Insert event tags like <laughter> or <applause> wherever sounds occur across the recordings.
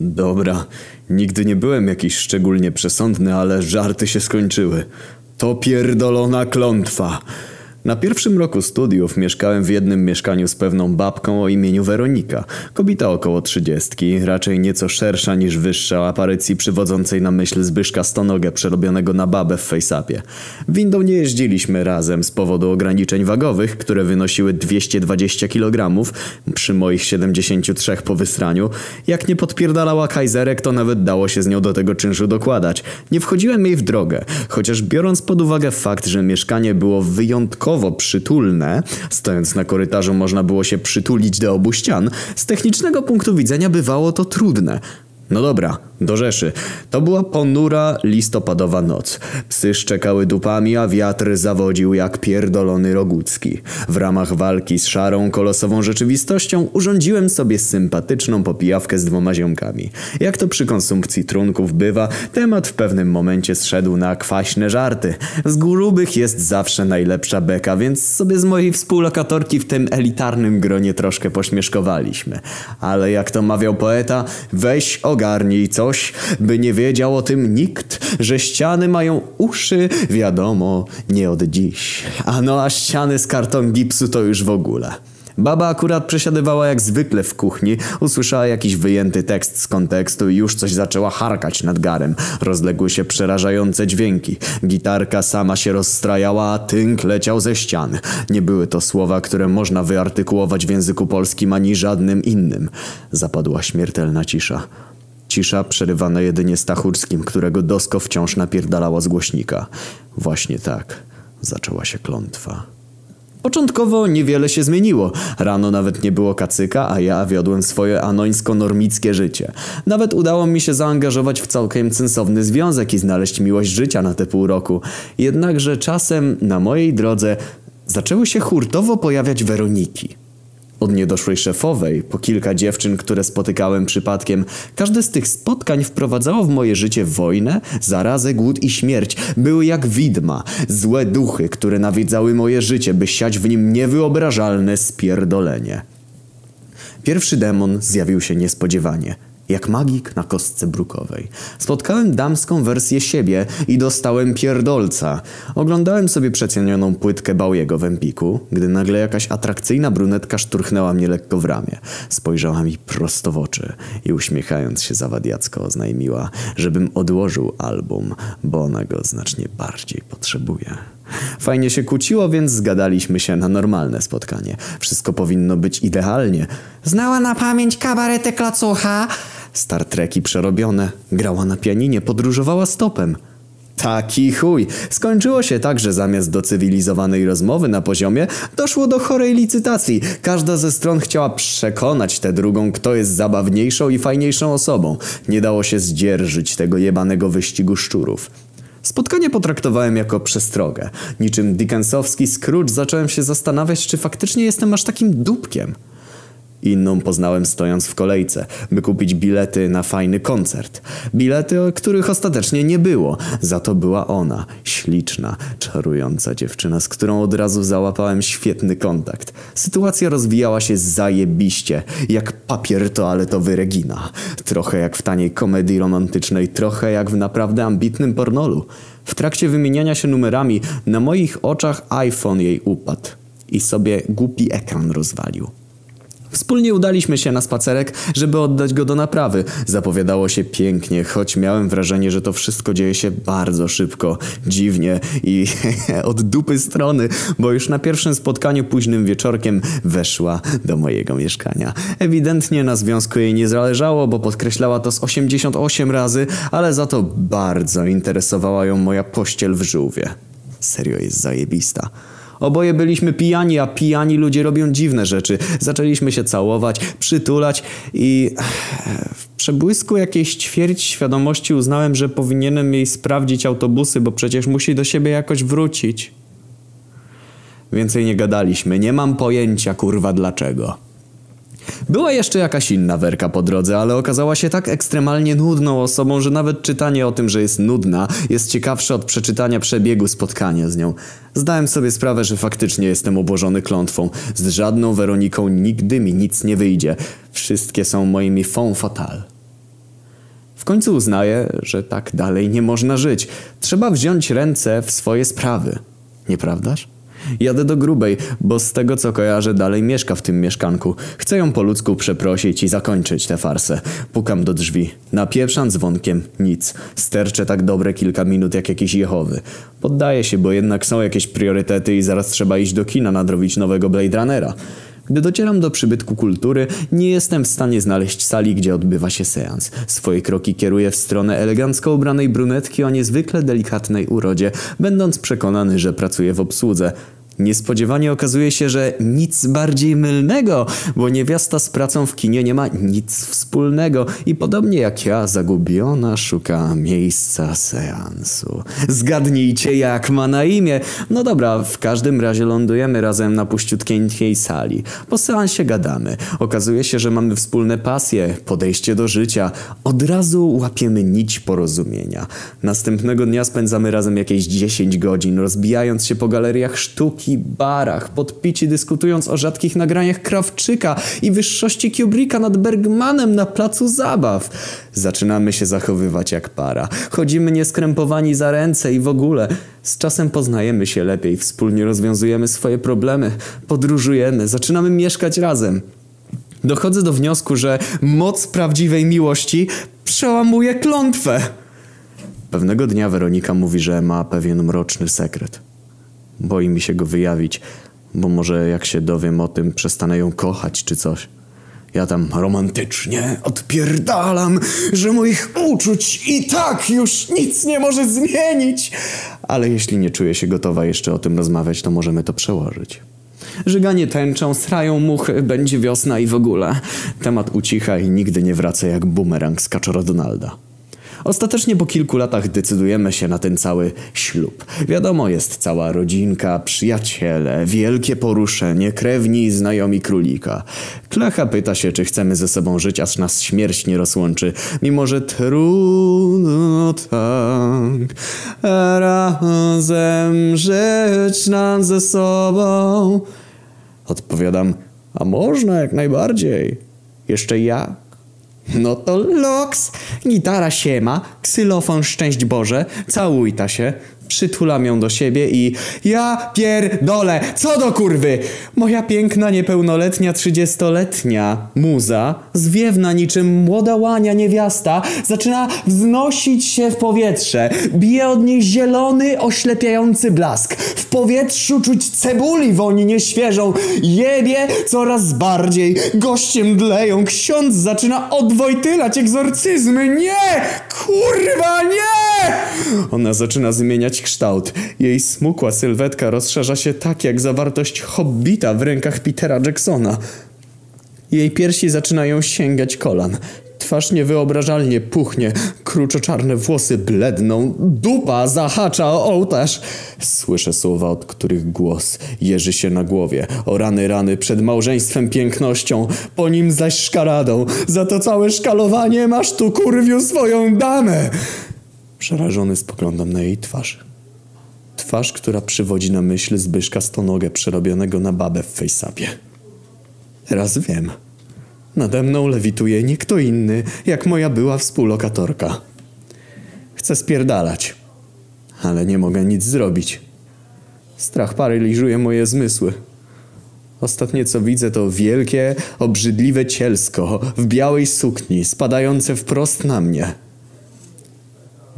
Dobra, nigdy nie byłem jakiś szczególnie przesądny, ale żarty się skończyły. To pierdolona klątwa. Na pierwszym roku studiów mieszkałem w jednym mieszkaniu z pewną babką o imieniu Weronika. Kobieta około trzydziestki, raczej nieco szersza niż wyższa, aparycji przywodzącej na myśl Zbyszka Stonogę przerobionego na babę w fejsapie. Windą nie jeździliśmy razem z powodu ograniczeń wagowych, które wynosiły 220 kg przy moich 73 po wysraniu. Jak nie podpierdalała kajzerek, to nawet dało się z nią do tego czynszu dokładać. Nie wchodziłem jej w drogę, chociaż biorąc pod uwagę fakt, że mieszkanie było wyjątkowo przytulne, stojąc na korytarzu można było się przytulić do obu ścian, z technicznego punktu widzenia bywało to trudne. No dobra, do Rzeszy. To była ponura listopadowa noc. Psy szczekały dupami, a wiatr zawodził jak pierdolony Rogucki. W ramach walki z szarą, kolosową rzeczywistością urządziłem sobie sympatyczną popijawkę z dwoma ziomkami. Jak to przy konsumpcji trunków bywa, temat w pewnym momencie zszedł na kwaśne żarty. Z grubych jest zawsze najlepsza beka, więc sobie z mojej współlokatorki w tym elitarnym gronie troszkę pośmieszkowaliśmy. Ale jak to mawiał poeta, weź ogarnij co by nie wiedział o tym nikt, że ściany mają uszy, wiadomo, nie od dziś. A no a ściany z karton gipsu to już w ogóle. Baba akurat przesiadywała jak zwykle w kuchni, usłyszała jakiś wyjęty tekst z kontekstu i już coś zaczęła harkać nad garem. Rozległy się przerażające dźwięki. Gitarka sama się rozstrajała, a tynk leciał ze ścian. Nie były to słowa, które można wyartykułować w języku polskim ani żadnym innym. Zapadła śmiertelna cisza. Cisza przerywana jedynie Stachurskim, którego Dosko wciąż napierdalała z głośnika. Właśnie tak zaczęła się klątwa. Początkowo niewiele się zmieniło. Rano nawet nie było kacyka, a ja wiodłem swoje anońsko-normickie życie. Nawet udało mi się zaangażować w całkiem sensowny związek i znaleźć miłość życia na te pół roku. Jednakże czasem na mojej drodze zaczęły się hurtowo pojawiać Weroniki. Od niedoszłej szefowej, po kilka dziewczyn, które spotykałem przypadkiem, każde z tych spotkań wprowadzało w moje życie wojnę, zarazę, głód i śmierć. Były jak widma, złe duchy, które nawiedzały moje życie, by siać w nim niewyobrażalne spierdolenie. Pierwszy demon zjawił się niespodziewanie – jak magik na kostce brukowej. Spotkałem damską wersję siebie i dostałem pierdolca. Oglądałem sobie przecenioną płytkę Baujego w Empiku, gdy nagle jakaś atrakcyjna brunetka szturchnęła mnie lekko w ramię. Spojrzała mi prosto w oczy i uśmiechając się zawadiacko oznajmiła, żebym odłożył album, bo ona go znacznie bardziej potrzebuje. Fajnie się kłóciło, więc zgadaliśmy się na normalne spotkanie. Wszystko powinno być idealnie. Znała na pamięć kabaretę klacucha? Star Treki przerobione. Grała na pianinie, podróżowała stopem. Taki chuj. Skończyło się tak, że zamiast do cywilizowanej rozmowy na poziomie doszło do chorej licytacji. Każda ze stron chciała przekonać tę drugą, kto jest zabawniejszą i fajniejszą osobą. Nie dało się zdzierżyć tego jebanego wyścigu szczurów. Spotkanie potraktowałem jako przestrogę. Niczym Dickensowski Scrooge zacząłem się zastanawiać, czy faktycznie jestem aż takim dupkiem. Inną poznałem stojąc w kolejce, by kupić bilety na fajny koncert. Bilety, których ostatecznie nie było. Za to była ona, śliczna, czarująca dziewczyna, z którą od razu załapałem świetny kontakt. Sytuacja rozwijała się zajebiście, jak papier toaletowy Regina. Trochę jak w taniej komedii romantycznej, trochę jak w naprawdę ambitnym pornolu. W trakcie wymieniania się numerami na moich oczach iPhone jej upadł i sobie głupi ekran rozwalił. Wspólnie udaliśmy się na spacerek, żeby oddać go do naprawy. Zapowiadało się pięknie, choć miałem wrażenie, że to wszystko dzieje się bardzo szybko, dziwnie i <laughs> od dupy strony, bo już na pierwszym spotkaniu późnym wieczorkiem weszła do mojego mieszkania. Ewidentnie na związku jej nie zależało, bo podkreślała to z 88 razy, ale za to bardzo interesowała ją moja pościel w żółwie. Serio jest zajebista. Oboje byliśmy pijani, a pijani ludzie robią dziwne rzeczy. Zaczęliśmy się całować, przytulać i w przebłysku jakiejś ćwierć świadomości uznałem, że powinienem jej sprawdzić autobusy, bo przecież musi do siebie jakoś wrócić. Więcej nie gadaliśmy, nie mam pojęcia kurwa dlaczego. Była jeszcze jakaś inna werka po drodze, ale okazała się tak ekstremalnie nudną osobą, że nawet czytanie o tym, że jest nudna, jest ciekawsze od przeczytania przebiegu spotkania z nią. Zdałem sobie sprawę, że faktycznie jestem obłożony klątwą. Z żadną Weroniką nigdy mi nic nie wyjdzie. Wszystkie są moimi font fatale. końcu uznaję, że tak dalej nie można żyć. Trzeba wziąć ręce w swoje sprawy. Nieprawdaż? Jadę do grubej, bo z tego co kojarzę dalej mieszka w tym mieszkanku. Chcę ją po ludzku przeprosić i zakończyć tę farsę. Pukam do drzwi. Napieprzam dzwonkiem. Nic. Sterczę tak dobre kilka minut jak jakiś Jehowy. Poddaję się, bo jednak są jakieś priorytety i zaraz trzeba iść do kina nadrobić nowego Blade Runnera. Gdy docieram do przybytku kultury, nie jestem w stanie znaleźć sali, gdzie odbywa się seans. Swoje kroki kieruję w stronę elegancko ubranej brunetki o niezwykle delikatnej urodzie, będąc przekonany, że pracuje w obsłudze. Niespodziewanie okazuje się, że nic bardziej mylnego, bo niewiasta z pracą w kinie nie ma nic wspólnego i podobnie jak ja, zagubiona szuka miejsca seansu. Zgadnijcie, jak ma na imię. No dobra, w każdym razie lądujemy razem na puściutkiej sali. Po seansie gadamy. Okazuje się, że mamy wspólne pasje, podejście do życia. Od razu łapiemy nić porozumienia. Następnego dnia spędzamy razem jakieś 10 godzin, rozbijając się po galeriach sztuki i barach, podpici dyskutując o rzadkich nagraniach Krawczyka i wyższości Kubricka nad Bergmanem na placu zabaw. Zaczynamy się zachowywać jak para. Chodzimy nieskrępowani za ręce i w ogóle. Z czasem poznajemy się lepiej, wspólnie rozwiązujemy swoje problemy, podróżujemy, zaczynamy mieszkać razem. Dochodzę do wniosku, że moc prawdziwej miłości przełamuje klątwę. Pewnego dnia Weronika mówi, że ma pewien mroczny sekret. Boi mi się go wyjawić, bo może jak się dowiem o tym, przestanę ją kochać czy coś. Ja tam romantycznie odpierdalam, że moich uczuć i tak już nic nie może zmienić. Ale jeśli nie czuję się gotowa jeszcze o tym rozmawiać, to możemy to przełożyć. Żyganie tęczą, srają muchy, będzie wiosna i w ogóle. Temat ucicha i nigdy nie wraca jak bumerang z kaczora Donalda. Ostatecznie po kilku latach decydujemy się na ten cały ślub. Wiadomo, jest cała rodzinka, przyjaciele, wielkie poruszenie, krewni i znajomi królika. Klecha pyta się, czy chcemy ze sobą żyć, aż nas śmierć nie rozłączy, mimo że trudno tak razem żyć nam ze sobą. Odpowiadam, a można jak najbardziej. Jeszcze jak? No to loks, gitara siema, ksylofon szczęść Boże, całuj ta się, przytulam ją do siebie i ja pierdolę, co do kurwy! Moja piękna, niepełnoletnia, trzydziestoletnia muza, zwiewna niczym młoda łania niewiasta, zaczyna wznosić się w powietrze. Bije od niej zielony, oślepiający blask. W powietrzu czuć cebuli woni nieświeżą. Jebie coraz bardziej. Goście mdleją. Ksiądz zaczyna odwojtylać egzorcyzmy. Nie! Kurwa, nie! Ona zaczyna zmieniać kształt. Jej smukła sylwetka rozszerza się tak jak zawartość hobbita w rękach Petera Jacksona. Jej piersi zaczynają sięgać kolan. Twarz niewyobrażalnie puchnie, kruczoczarne włosy bledną, dupa zahacza o ołtarz. Słyszę słowa, od których głos jeży się na głowie. O rany, rany, przed małżeństwem pięknością, po nim zaś szkaradą. Za to całe szkalowanie masz tu kurwiu swoją damę. Przerażony spoglądam na jej twarz. Twarz, która przywodzi na myśl Zbyszka Stonogę przerobionego na babę w fejsapie. Teraz wiem. Nade mną lewituje nie kto inny, jak moja była współlokatorka. Chcę spierdalać, ale nie mogę nic zrobić. Strach paraliżuje moje zmysły. Ostatnie co widzę to wielkie, obrzydliwe cielsko w białej sukni spadające wprost na mnie.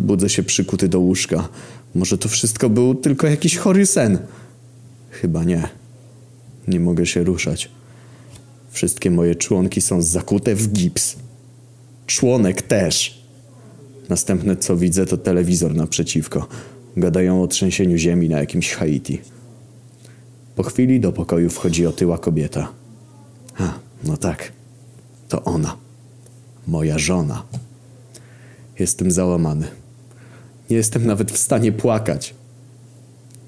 Budzę się przykuty do łóżka. Może to wszystko był tylko jakiś chory sen? Chyba nie. Nie mogę się ruszać. Wszystkie moje członki są zakute w gips. Członek też. Następne co widzę to telewizor naprzeciwko. Gadają o trzęsieniu ziemi na jakimś Haiti. Po chwili do pokoju wchodzi otyła kobieta. A, no tak. To ona. Moja żona. Jestem załamany. Nie jestem nawet w stanie płakać.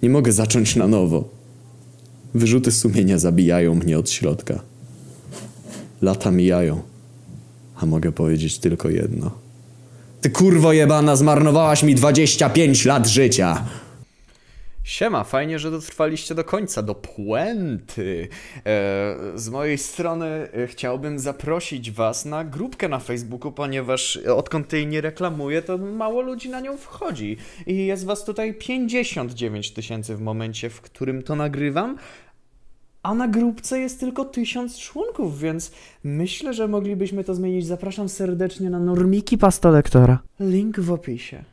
Nie mogę zacząć na nowo. Wyrzuty sumienia zabijają mnie od środka. Lata mijają, a mogę powiedzieć tylko jedno. Ty kurwo jebana, zmarnowałaś mi 25 lat życia. Siema, fajnie, że dotrwaliście do końca, do puenty. E, z mojej strony e, chciałbym zaprosić was na grupkę na Facebooku, ponieważ odkąd jej nie reklamuję, to mało ludzi na nią wchodzi. I jest was tutaj 59 tysięcy w momencie, w którym to nagrywam. A na grupce jest tylko tysiąc członków, więc myślę, że moglibyśmy to zmienić. Zapraszam serdecznie na normiki pasta lektora. Link w opisie.